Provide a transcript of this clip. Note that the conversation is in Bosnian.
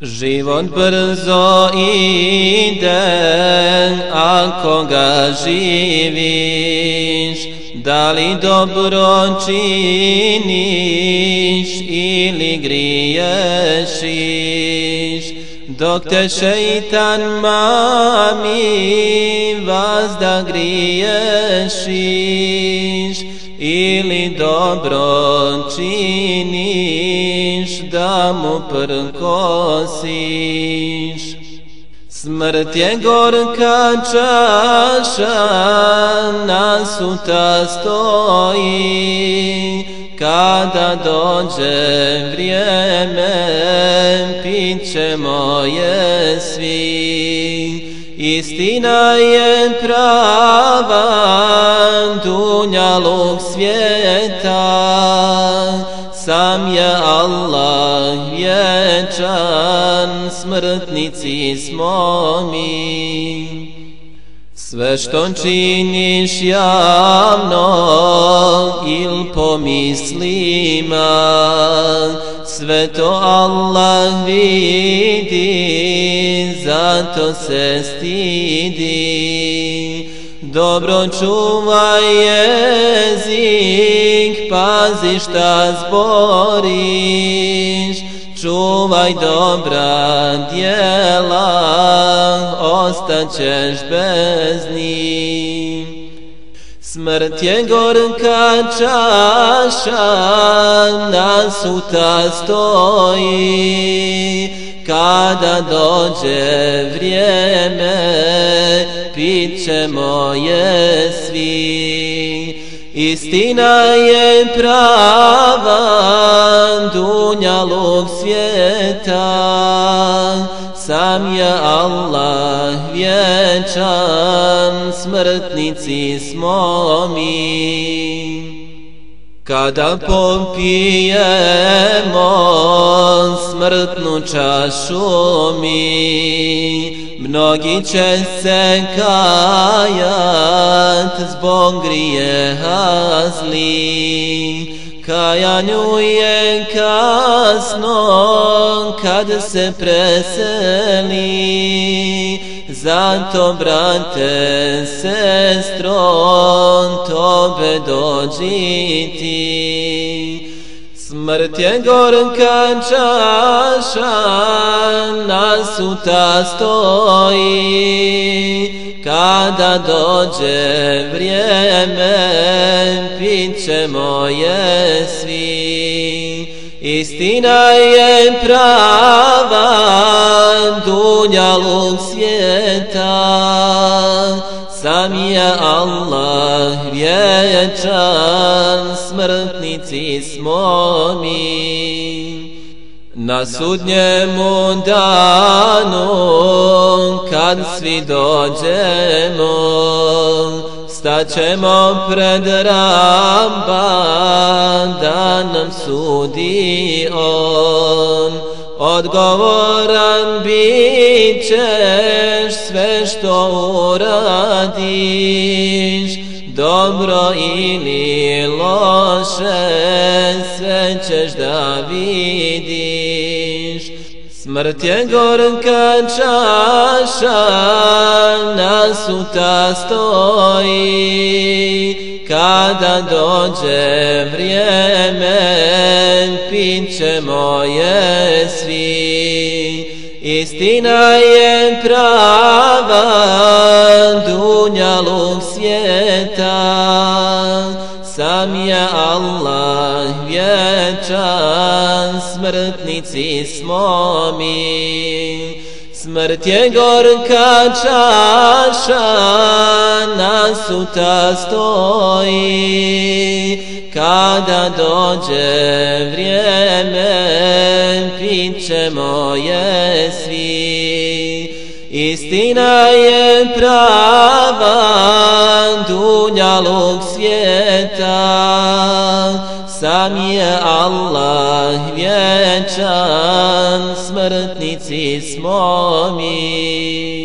Život brzo ide, ako ga živiš, da li dobro činiš ili griješiš, dok te šeitan mami vazda griješiš, ili dobro činiš da mu prkosiš. Smrt je gorka čaša, nasuta stoji, kada dođe vrijeme, pit ćemo je svi. Istina je prava, dunjalog svijeta, sam je Allah vječan, smrtnici smo mi. Sve što činiš javno il pomislima, sve to Allah vidi, zato se stidi. Dobro čuvaj jezik, pazi šta zboriš, čuvaj dobra djela, ostaćeš bez njih. Smrt je gorka čaša, nasuta stoji, kada dođe vrijeme, pit ćemo je svi. Istina je prava, dunjalog svijeta, sam je Allah vječan, smrtnici smo mi. Kada popijemo smrtnu čašu mi, mnogi će se kajat zbog grijeha zli. Kajanju je kasno kad se preseli, zato brate, sestro, tobe dođi ti. Smrt je gorka čaša, nasuta stoji, kada dođe vrijeme, pit ćemo je svi. Istina je prava, dunjalog svijeta, sam je Allah vječan, smrtnici smo mi. Na sudnjemu danu kad svi dođemo Staćemo pred ramba da nam sudi on Odgovoran bit ćeš sve što uradiš dobro ili loše sve ćeš da vidiš. Smrt je gorka čaša nasuta stoji Kada dođe vrijeme pit ćemo je svi. Istina je prava dunjalog svijeta. Sam je Allah vječan Smrtnici smo mi. Smrt je gorka čaša Nasuta stoji. Kada dođe vrijeme Pit ćemo je svi. Istina je prava dunjalog svijeta. Sam je Allah vječan Smrtnici smo mi.